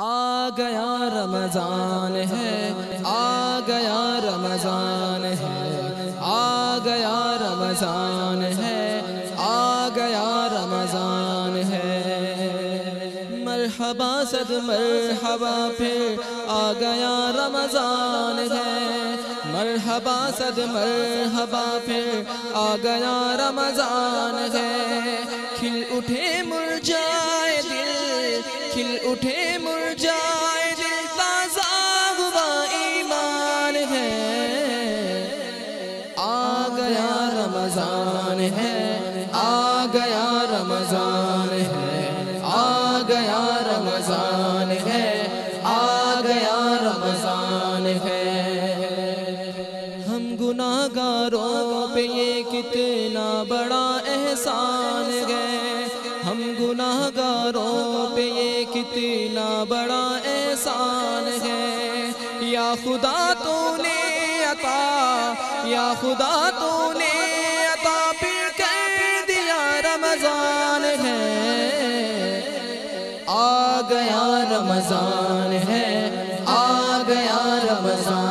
آ گیا رمضان ہے، آ گیا رمضان ہے، آ گیا رمضان ہے، آ گیا رمضان ہے۔ مرحبا صد مرحبا پھر آ گیا رمضان ہے۔ مرحبا صد مرحبا پھر آ گیا رمضان ہے۔ کھل اٹھے مرجائے دل کھل اٹھے مرجائے دل تازہ ہوا، ایمان ہے۔ آ گیا رمضان ہے، آ گیا رمضان ہے، آ گیا رمضان ہے، آ گیا رمضان ہے۔ ہم گناہ گاروں پہ یہ کتنا بڑا احسان ہے۔ ہم گناہ گاروں پہ بڑا احسان ہے۔ یا خدا تو نے عطا، یا خدا تو نے عطا، پھر کر دیا رمضان ہے۔ آ گیا رمضان ہے، آ گیا رمضان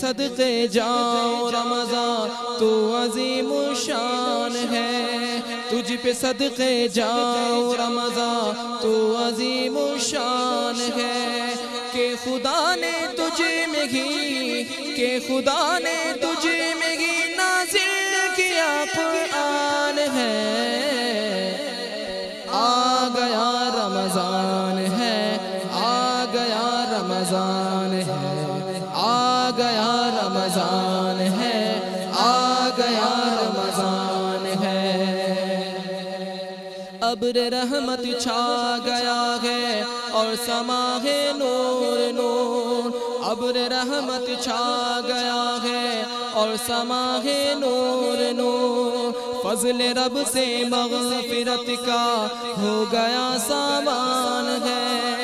صدقے جاؤ، رمضان تو عظیم شان ہے۔ تجھ پہ صدقے جاؤ، رمضان تو عظیم شان ہے۔ کہ خدا نے تجھے میں ہی کہ خدا نے تجھے آ گیا رمضان ہے، آ گیا رمضان ہے۔ ابر رحمت چھا گیا ہے اور سما ہے نور نور۔ ابر رحمت چھا گیا ہے اور سما ہے نور نور۔ فضل رب سے مغفرت کا ہو گیا سامان ہے۔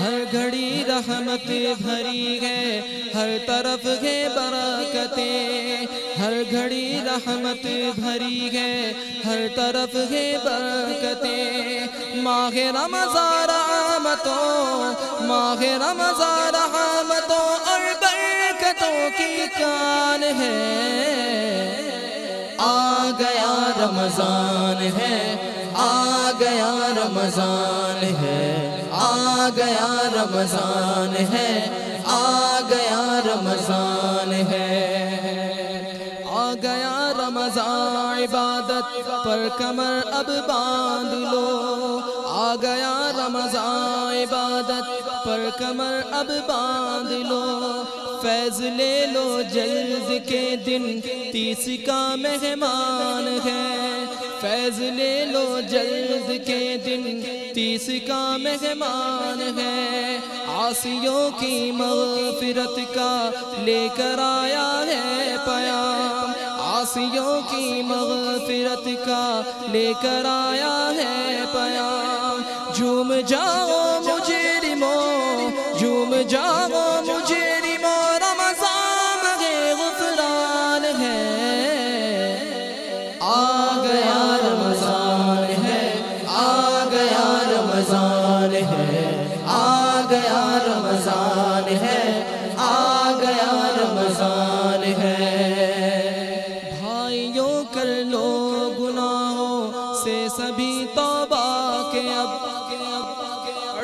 ہر گھڑی رحمت بھری ہے، ہر طرف ہے برکتیں۔ ہر گھڑی رحمت بھری ہے، ہر طرف ہے برکتیں۔ ماہ رمضان رحمتوں، ماہ رمضان رحمتوں اور برکتوں کی کان ہے۔ آ گیا رمضان ہے، آ گیا رمضان ہے۔ گیا رمضان ہے، آ گیا رمضان ہے۔ آ گیا رمضان، عبادت پر کمر اب باندھ لو۔ آ گیا رمضان، عبادت پر کمر اب باندھ لو۔ فیض لے لو جلد کے دن، تیس کا مہمان ہے۔ فیض لے لو جلد کے دن، تیس کا مہمان ہے۔ آسیوں کی مغفرت کا لے کر آیا ہے پیام۔ آسیوں کی مغفرت کا لے کر آیا ہے پیام۔ جھوم جاؤ مجرموں، جھوم جاؤ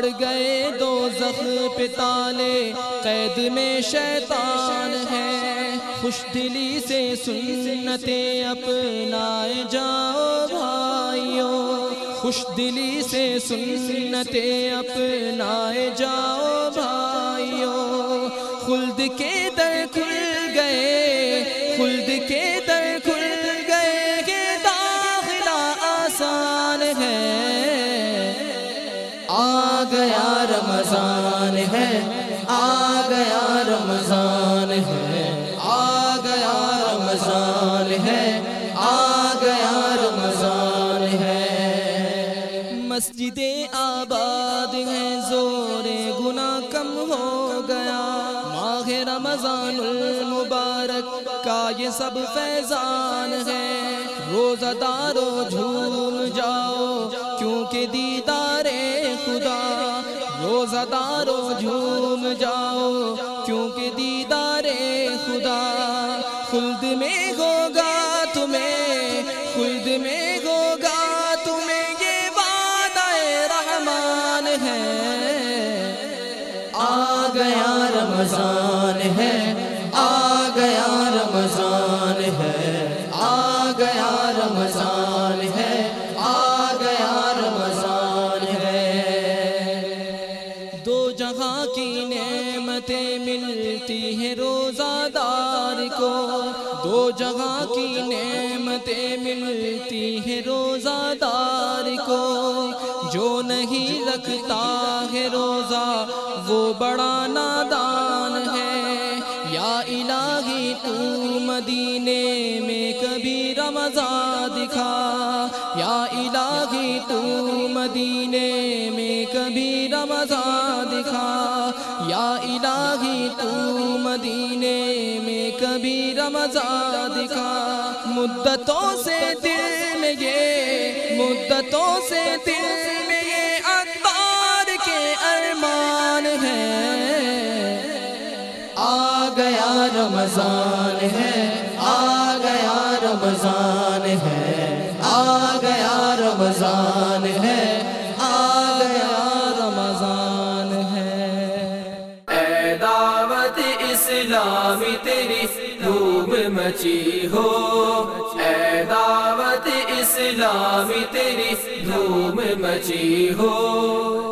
پڑ گئے دو زخم پہ تالے قید میں شیطان ہے۔ خوش دلی سے سنتیں اپنائے جاؤ بھائیوں خوش دلی سے سنتیں اپنائے جاؤ بھائیوں خلد کے در کھل گئے گیا رمضان ہے، آ گیا رمضان ہے، آ گیا رمضان ہے، آ گیا رمضان ہے۔ مسجد یہ سب فیضان ہے۔ روزہ دارو جھوم جاؤ، کیونکہ دیدار خدا۔ روزہ دارو جھوم جاؤ، کیونکہ دیدار خدا۔ خلد میں ہوگا تمہیں، خلد میں ہوگا تمہیں یہ وعدہ رحمان ہے۔ آ گیا رمضان ہے۔ جہاں کی نعمتیں ملتی ہیں روزہ دار کو۔ دو جگہ کی نعمتیں ملتی ہیں روزہ دار کو۔ جو نہیں رکھتا ہے روزہ، وہ بڑا نادان ہے۔ یا الہی، تو مدینے میں کبھی رمضان دکھا۔ یا الہی، تو مدینے کبھی رمضان دکھا۔ یا الہی، تو مدینے میں کبھی رمضان دکھا۔ مدتوں سے دل میں یہ، مدتوں سے دل میں یہ اتار کے ارمان ہے۔ آ گیا رمضان ہے، آ گیا رمضان ہے، آ گیا رمضان تیری دھوم مچی ہو۔ اے دعوت اسلامی تیری دھوم مچی ہو۔